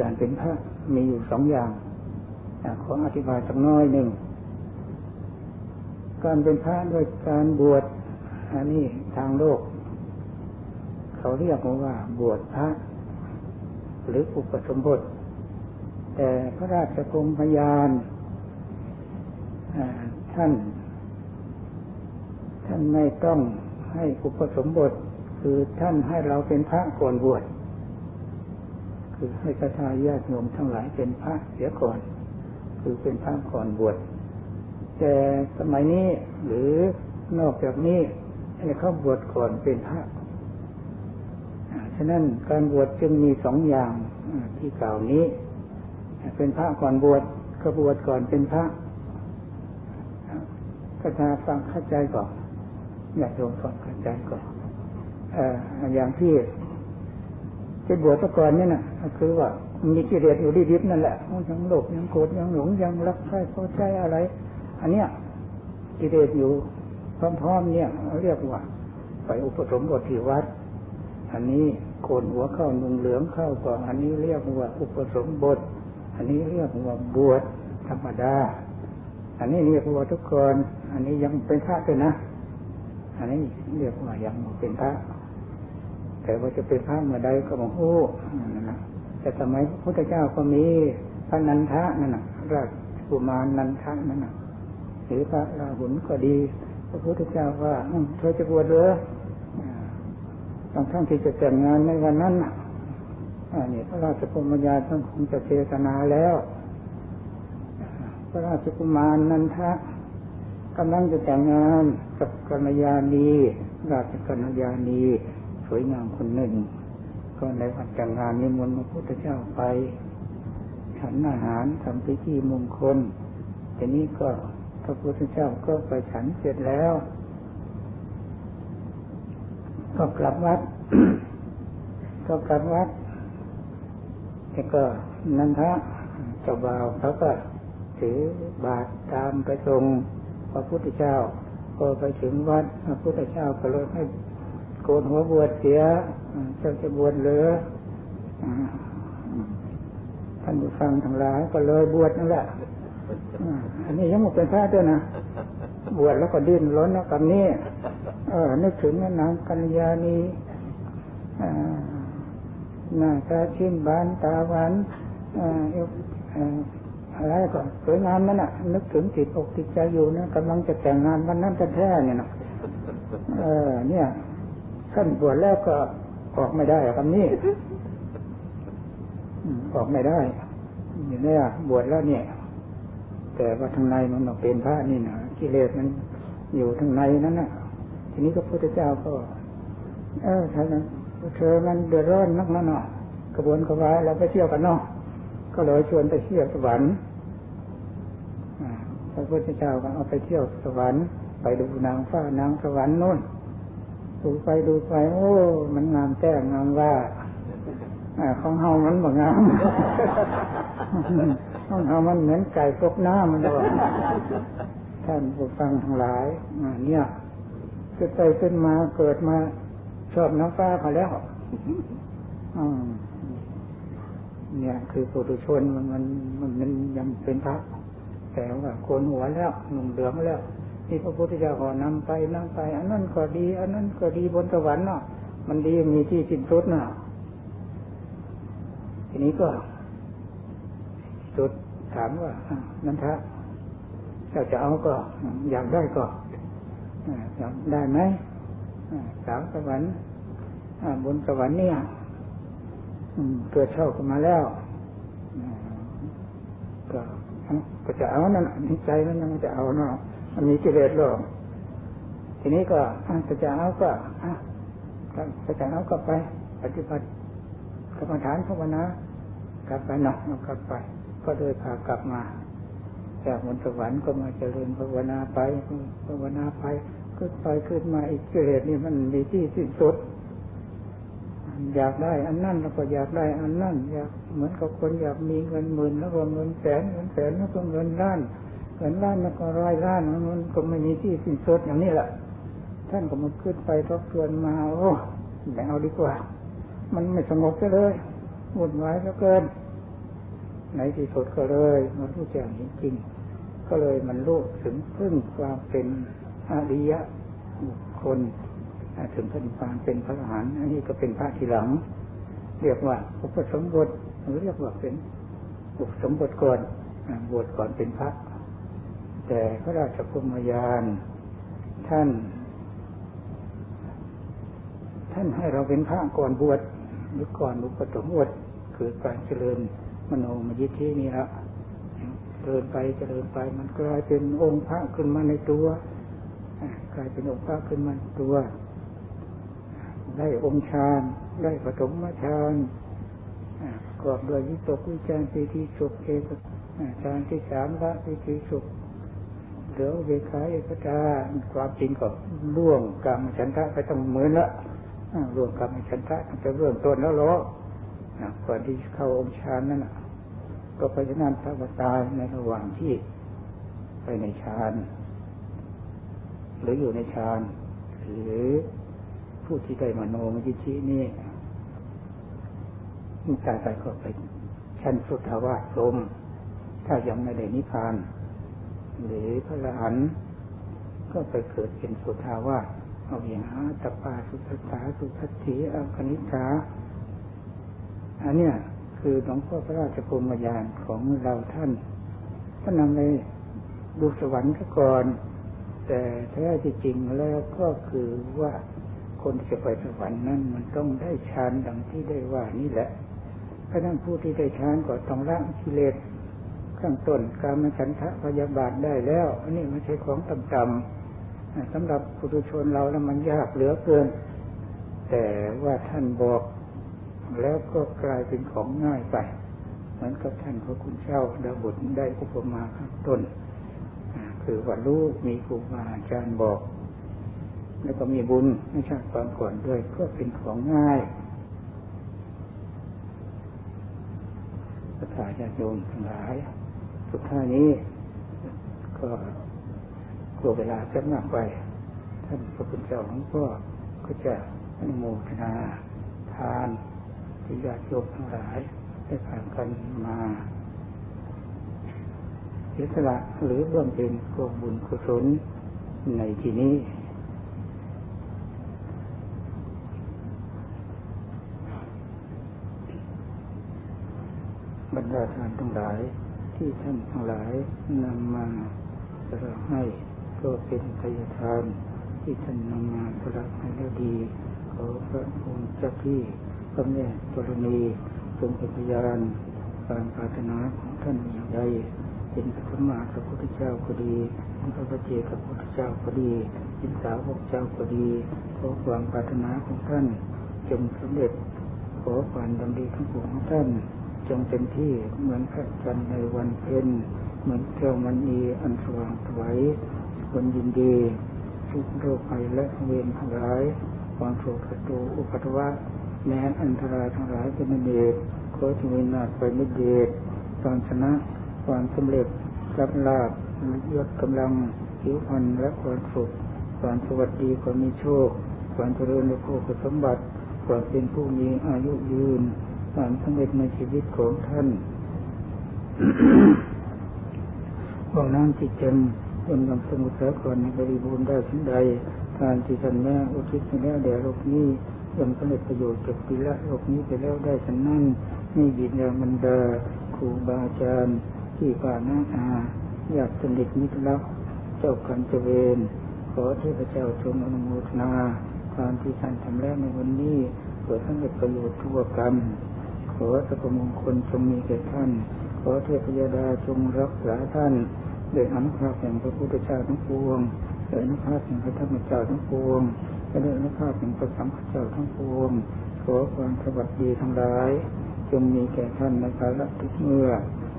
การเป็นพระมีอยู่สองอย่างขออธิบายสักน้อยหนึ่ง การเป็นพระด้วยการบวชอันนี้ทางโลก เขาเรียกว่าบวชพระ หรืออุปสมบท แต่พระราชกรมพยานท่าน ท่านไม่ต้องให้อุปสมบท คือท่านให้เราเป็นพระก่อนบวช คือให้กระทายาติโยมทั้งหลายเป็นพระเสียก่อน คือเป็นพระก่อนบวชแต่สมัยนี้หรือนอกจากนี้ให้เขาบวชก่อนเป็นพระฉะนั้นการบวชจึงมีสองอย่างที่กล่าวนี้ เป็นพระก่อนบวชก็บวชก่อนเป็นพระก็จะฟังเข้าใจก่อนอยากโยมฟังเข้าใจก่อนอย่างที่ จะบวชก่อนนี่นะคือว่ามีกิเลสอยู่ดิบๆนั่นแหละยังโลภยังโกรธยังหลงยังรักใคร่พอใจอะไร อันเนี้ยกิเลสอยู่พร้อมๆเนี่ยเรียกว่า ไปอุปสมบทที่วัด อันนี้โกนหัวเข้านุ่งเหลืองเข้าก่อนอันนี้เรียกว่าอุปสมบท อันนี้เรียกว่าบวชธรรมดา อันนี้เรียกว่าทุกคนอันนี้ยังเป็นพระด้วยนะ อันนี้เรียกว่ายังเป็นพระ แต่ว่าจะเป็นพระเมื่อใดก็บอกโอ้นะแต่สมัยพระพุทธเจ้าก็มีพระนันทะนั่นนะราชกุมารนันทะนั่นนะหรือพระราหุลก็ดี พระพุทธเจ้าว่าเธอจะบวชหรอตอนทั้งที่จะแต่งงานในวันนั้นอันนี้พระราชกุมารท่านคงจะเทศนาแล้ว พระราชกุมารนันทะกำลังจะแต่งงานกับกัญญาณีราชกัญญาณี สวยงามคนหนึ่ง ก็ในวันแต่งงานนิมนต์พระพุทธเจ้าไป ฉันอาหารทำพิธีมงคลทีนี้ก็พระพุทธเจ้าก็ไปฉันเสร็จแล้ว ก็กลับวัด ก็กลับวัดแล้วก็นันทะเจ้าบ่าวเขาก็ถือบาตรตามไปส่งพระพุทธเจ้าพอไปถึงวัดพระพุทธเจ้าก็เลยให้ โกนหัวบวชเสียเจะจะบวชเหลือท่านผู้ฟังทั้งหลายก็เลยบวชนั่นแหละอันนี้ยังไม่เป็นพระด้วยนะบวชแล้วก็ดิ้นร้นนะกับนี้เออ นึกถึงนางกัญญาณีหน้าตาชิ้นบานตาหวานอะไรก่อนสวยงามนั่นน่ะ นึกถึงติดอกติดใจอยู่นะกำลังจะแต่งงานวันนั้นแท้ๆเนี่ยนะเออ เนี่ย ขั้นบวชแล้วก็ออกไม่ได้คำนี้ออกไม่ได้อย่างนี้บวชแล้วเนี่ย แต่ว่าทางในมันเป็นพระนี่นะกิเลสมันอยู่ทางในนั้นนะทีนี้ก็พระพุทธเจ้าก็ เออท่านเธอมันเดือดร้อนนักนั่นเนาะกระบวนกระวายเราไปเที่ยวกันเนาะก็เลยชวนไปเที่ยวสวรรค์พระพุทธเจ้าก็เอาไปเที่ยวสวรรค์ ไปดูนางฟ้านางสวรรค์นู่น ดูไปดูไป โอ้ มันงามแจ้งงามว่าของเฮามันบ่งามของเฮามันเหมือนไก่ตกน้ำมันบอกท่านผู้ฟังทั้งหลายเนี่ยขึ้นไปขึ้นมาเกิดมาชอบน้ำฟ้าเขาแล้วเนี่ย คือปุถุชนมันมันมันมันยังเป็นพระแต่ว่าโกนหัวแล้วหนุ่มเหลืองแล้ว ที่พระพุทธเจ้าก็นำไปนำไป อันนั้นก็ดี อันนั้นก็ดีบนสวรรค์เนาะมันดีมีที่สิ้นสุดเนาะทีนี้ก็สุดถามว่านันทะถ้าจะเอาก็อยากได้ก็อยากได้ไหมสาวสวรรค์บนสวรรค์เนี่ยเกิดเช่าขึ้นมาแล้วก็ก็จะเอานั่นใจมันยังจะเอาเนาะ มันมีกิเลสหรอกทีนี้ก็ถ้าจะเอาก็ถ้าจะเอาก็ไป ปฏิบัติกรรมฐานภาวนากลับไปเนาะกลับไป ก็เลยพากลับมา จากบนสวรรค์ก็มาเจริญภาวนาไปภาวนาไปขึ้นไปขึ้นมาอีกกิเลสนี่มันมีที่สิ้นสุด อยากได้อันนั่นแล้วก็อยากได้อันนั่นอยากเหมือนกับคนอยากมีเงินหมื่นแล้วก็เงินแสนเงินแสนแล้วก็เงินล้าน เงินล้านแล้วก็ร้อยล้านมันก็ไม่มีที่สิ้นสุดอย่างนี้แหละท่านก็มาขึ้นไปทบทวนมาโอ้แบ่งเอาดีกว่า มันไม่สงบเลยวุ่นวายเหลือเกินในที่สุดก็เลยมันรู้แจ้งจริงๆก็เลยมันรู้ถึงพึ่งความเป็นอริยะบุคคลถึงพระนิพพานเป็นพระอรหันต์อันนี้ก็เป็นพระทีหลัง เรียกว่าอุปสมบทหรือเรียกว่าเป็นอุปสมบทก่อนบวชก่อนเป็นพระ แต่พระราชพุมยาน ท่าน ท่านให้เราเป็นพระก่อนบวชหรือก่อนอุปสมบทคือการเจริญมโนมยิทธินี่ละเดินไปเจริญไป มันกลายเป็นองค์พระขึ้นมาในตัวกลายเป็นองค์พระขึ้นมาตัว ได้องค์ฌานได้ปฐมฌานกอบด้วยวิตกวิจารปีติสุขเอกฌานที่สามละปีติสุข เหลือเวคาเอกตาความจริงก็ล่วงกรรมฉันทะไปต้องเหมือนละล่วงกรรมฉันทะตั้งแต่เรื่องต้นแล้วล้อก่อนที่เข้าองค์ฌานนั่นก็ไปนั่นพระวตายในระหว่างที่ไปในฌานหรืออยู่ในฌานหรือผู้ที่ได้มโนมยิชินี่มีตายไปก็ไปชั้นสุทธาวาสลมถ้ายังไม่ได้นิพพาน หรือพระอรหันต์ก็ไปเกิดเป็นสุทาวาสเอาอย่างหาตปาสุทัสสาสุทัสสีอัคณิกาอันเนี้ยคือหลวงพ่อพระราชภูมิญาณของเราท่านท่านนำไปดูสวรรค์ก่อน แต่แท้ที่จริงแล้วก็คือว่าคนจะไปสวรรค์นั้นมันต้องได้ฌานดังที่ได้ว่านี่แหละเพราะนั้นผู้ที่ได้ฌานก็ต้องละกิเลส ข้งต้นการมฉันทะพยาบาทได้แล้ว อันนี้ไม่ใช่ของต่ำๆสำหรับปุถุชนเราแล้วมันยากเหลือเกิน แต่ว่าท่านบอก แล้วก็กลายเป็นของง่ายไป เหมือนกับท่านพระคุณเจ้าดาบุตรได้อุปมาข้างต้น คือว่ารู้มีครูบาอาจารย์บอก แล้วก็มีบุญไม่ใช่ความก่อนด้วยก็เป็นของง่ายพระาญาโยมทั้งหลาย สุดท้ายนี้ ก็กลัวเวลาจะมากไป ท่านพระคุณเจ้าหลวงพ่อก็จะอนุโมทนา ทานที่ญาติโยมทั้งหลายได้ผ่านกันมาเสียสละหรือร่วมเป็นกองบุญกุศลในที่นี้บรรดาท่านทั้งหลาย ที่ท่านทั้งหลายนำมาสละให้ก็เป็นทายทาน ที่ท่านนำมาสละให้แล้วดี ขอพระองค์เจ้าที่พระแม่ธรณีทรงเป็นพยานการปรารถนาของท่านอย่างไรเป็นพระสัมมาสัมพุทธเจ้าก็ดีเป็นพระปเจกับพุทธเจ้าก็ดีเป็นสาวกเจ้าก็ดีขอความปรารถนาของท่านจงสำเร็จขอความดำดีทั้งปวงของท่าน จงเป็นที่เหมือนพระจันทร์ในวันเพ็ญเหมือนแก้วมันอีอันสว่างไสวยคนยินดีทุกโรคภัยและเวรทั้งหลายความโศกศัตรูอุปัตวะแม้อันตรายทั้งหลายเป็นเดชขอจงวินาศไปไม่เดชตอนชนะความสำเร็จรับลาบยศกำลังผิวพรรณและความสุขความสวัสดีความมีโชคความเจริญในโภคสมบัติความเป็นผู้มีอายุยืน ความสำเร็จในชีวิตของท่านว่าน้ำจิตจมย่อมนำสมุทรสาครในบริบูรณ์ได้ทั้งใดทานที่ท่านแม่อุทิศแล้วแด่โลกนี้ย่อมสำเร็จประโยชน์จากปีละโลกนี้ไปแล้วได้ฉันนั่นนี่บิดาบรรดาครูบาอาจารย์ที่ป่านาอาอยากสนิทมิตรลักเจ้ากันเจเวนขอเทพเจ้าทรงอนุโมทนา ความที่ท่านทำแล้วในวันนี้เกิดสำเร็จประโยชน์ทั่วกัน ขอสัพมงคลจงมีแก่ท่าน ขอเทพยดาจงรักษาท่านด้วยอนุภาพแห่งพระพุทธเจ้าทั้งปวงด้วยอนุภาพแห่งพระธรรมเจ้าทั้งปวงและด้วยอนุภาพแห่งพระสังฆเจ้าทั้งปวง ขอความสวัสดีทั้งหลาย จงมีแก่ท่านในกาลทุกเมื่อ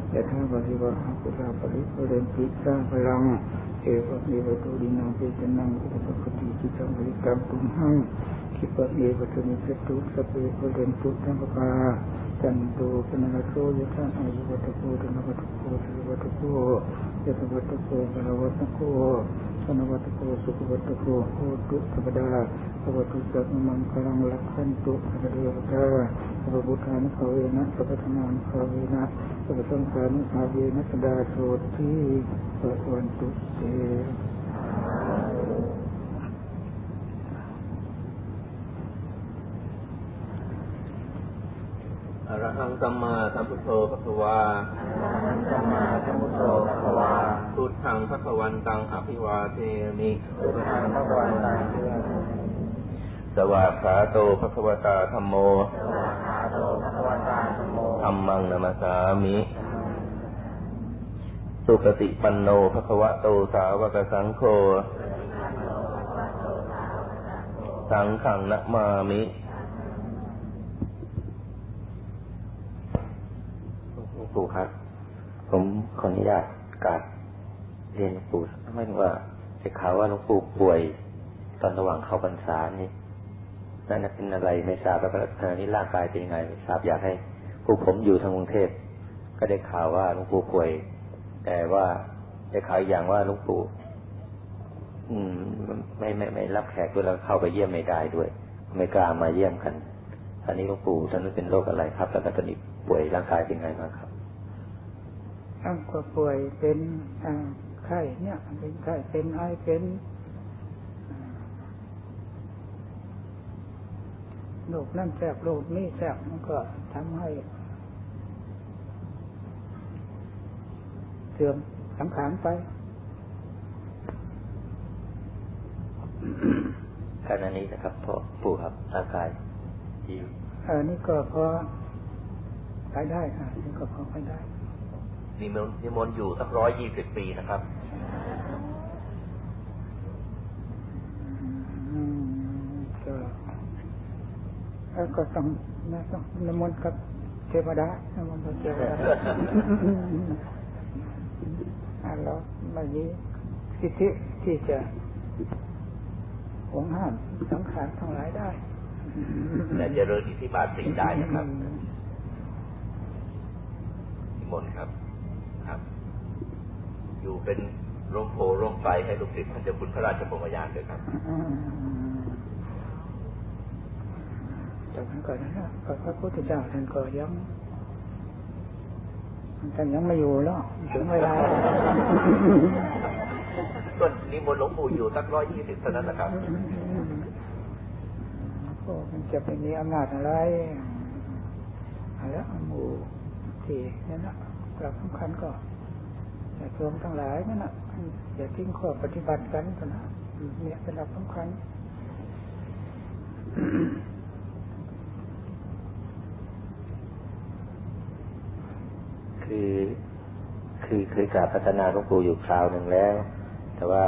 แต่ถ้าบริวารพุทธาปริภเรนติสร้างพลังเอวะเอวะตุดินังเปตนังอุปปติจิตังบริกรรมตุมหัง คิปะเอวะตุนิสตุสเปภเรนตุตังปาจันโตปนาโสยทันอายุวัตโกธนวัตโกสุวัตโกยตวัตโกปนวัตโกธนวัตโกสุขวัตโกโหตุธรรมดาสวัตุสัพมังคลังลักขันตุสัพเดวตาสัพพุทธานุภาเวนะสัพพธรรมานุภาเวนะสัพพสังฆานุภาเวนะสดาโสทีสัพวันตุเตอร หังสัมมาสัมพุทโธพระควาสัมมาสัมพุทโธพระควาพุทธังพระควันตังอภิวาเทมิพุทธังพระควันตังสวากขาโตพระควตาธรรมโมธรรมังนามาสามิสุปฏิปันโนพระควะโตสาวกสังโฆสังขังนะมามิปู่ครับ ผมขออนุญาตกราบเรียนปู่ไม่ว่าจะข่าวว่าหลวงปู่ป่วย ตอนระหว่างเข้าพรรษานี่นั่นเป็นอะไรไม่ทราบแล้วขณะนี้ร่างกายเป็นยังไงไม่ทราบอยากให้ผู้ผมอยู่ทางกรุงเทพก็ได้ข่าวว่าหลวงปู่ป่วย แต่ว่าได้ข่าวอย่างว่าหลวงปู่อืม ไม่ไม่ไม่รับแขกด้วยแล้วเข้าไปเยี่ยมไม่ได้ด้วย ไม่กล้ามาเยี่ยมกันตอนนี้หลวงปู่ท่านเป็นโรคอะไรครับ แล้วก็ตอนนี้ป่วยร่างกายเป็นไงบ้างครับ ท่านก็ป่วยเป็นไข้เนี่ยเป็นไข้เป็นไอเป็นโรคนั่นแสบโรคนี้แสบมันก็ทำให้เสื่อมสังขารไปขณะนี้นะครับพ่อปู่ครับร่างกายดีเออนี่ก็พอไปได้อะนี่ก็พอไปได้ นิมนต์นิมนต์อยู่สักร้อยยี่สิบปีนะครับก็ก็ต้องนะต้องนิมนต์กับเทวดานิมนต์กับเทวดาอันเราไม่มีสิทธิที่จะหวงห้ามสังขารทั้งหลายได้แต่จะเริญอิทธิบาทสิ่งได้นะครับนิมนต์ครับ อยู่เป็นร่มโพร่มไฟให้ลูกศิษย์ท่านเจ้าคุณพระราชบรมยานด้วยครับจากนั้นก่อนนะพระพุทธเจ้าท่านก็ยังท่านยังไม่อยู่แล้วถึงเวลาต้นนิมนต์หลวงปู่อยู่สักร้อยยี่สิบเท่านั้นนะครับก็มันจะเป็นมีอำนาจอะไรแล้วหมู่ที่นี่นะหลักสำคัญก็ โยมทั้งหลายนั่นนะอย่าทิ้งข้อปฏิบัติกันนะเนี่ยเป็นหลักสำคัญคือคือเคยกราบพัฒนาหลวงปู่อยู่คราวหนึ่งแล้ว แต่ว่า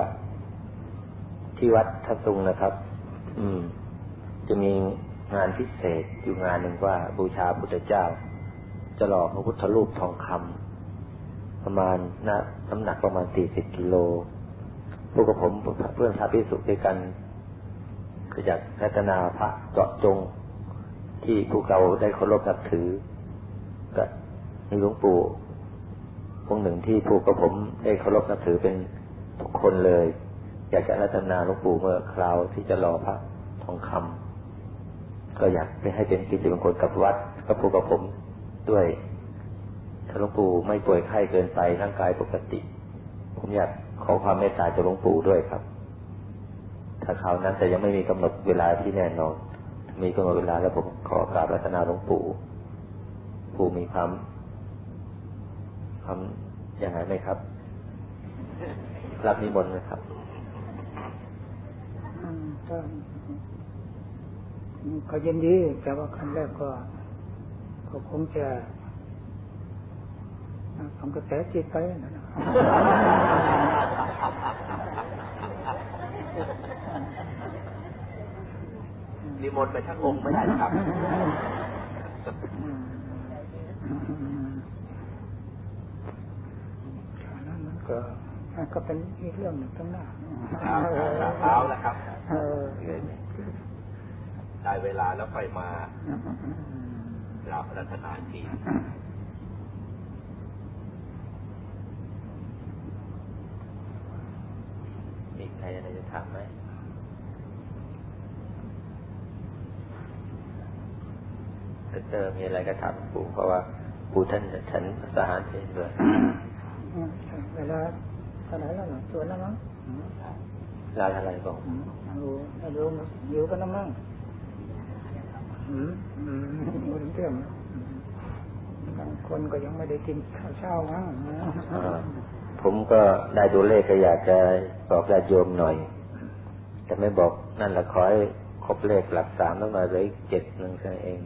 ที่วัดทัศงนะครับ อืม จะมีงานพิเศษอยู่งานหนึ่งว่าบูชาพุทธเจ้า จะหล่อพระพุทธรูปทองคำ ประมาณนะน้ำหนักประมาณสี่สิบกิโลพวกกับผมเพื่อนพระพิสุด้วยกันก็อยากพัฒนาพระเจาะจง ที่พวกเราได้เคารพนับถือกับมีหลวงปู่องค์หนึ่งที่พวกกับผมได้เคารพนับถือเป็นทุกคนเลย อยากจะรัตนาหลวงปู่เมื่อคราวที่จะรอพระทองคำก็อยากไปให้เป็นกิจมงคลกับวัดกับพวกกับผมด้วย ถ้าหลวงปู่ไม่ป่วยไข้เกินไปร่างกายปกติ ผมอยากขอความเมตตาจากหลวงปู่ด้วยครับ ถ้าคราวนั้นแต่ยังไม่มีกำหนดเวลาที่แน่นอน มีกำหนดเวลาแล้วผมขอกราบรัตนาหลวงปู่ ปู่มีความความอย่างไรไหมครับรับนิมนต์ไหมครับก็ยินดี แต่ว่าครั้งแรกก็ก็คงจะ ทำกระแสจิตไปนะนิมนต์ไปทั้งองค์ไม่ได้ครับนั้นมันก็ก็เป็นอีกเรื่องหนึ่งตั้งหน้าเอาแล้วครับได้เวลาแล้วค่อยมาลาพรัตนาที ใครอะไรจะถามไหมเจอมีอะไรก็ถามปู่เพราะว่าปู่ท่านฉันสหารเองด้วยเวลาอะไรแล้วหรอชวนแล้วมั้งลาอะไรบอกรู้รู้อยู่กันแล้วมั้งอืมอืมเรื่องบางคนก็ยังไม่ได้กินข้าวเช้ามั้ง ผมก็ได้ดูเลขก็อยากจะบอกญาติโยมหน่อย แต่ไม่บอกนั่นแหละขอให้ครบเลขหลักสามแล้วมาเลยเจ็ดหนึ่งแค่เอง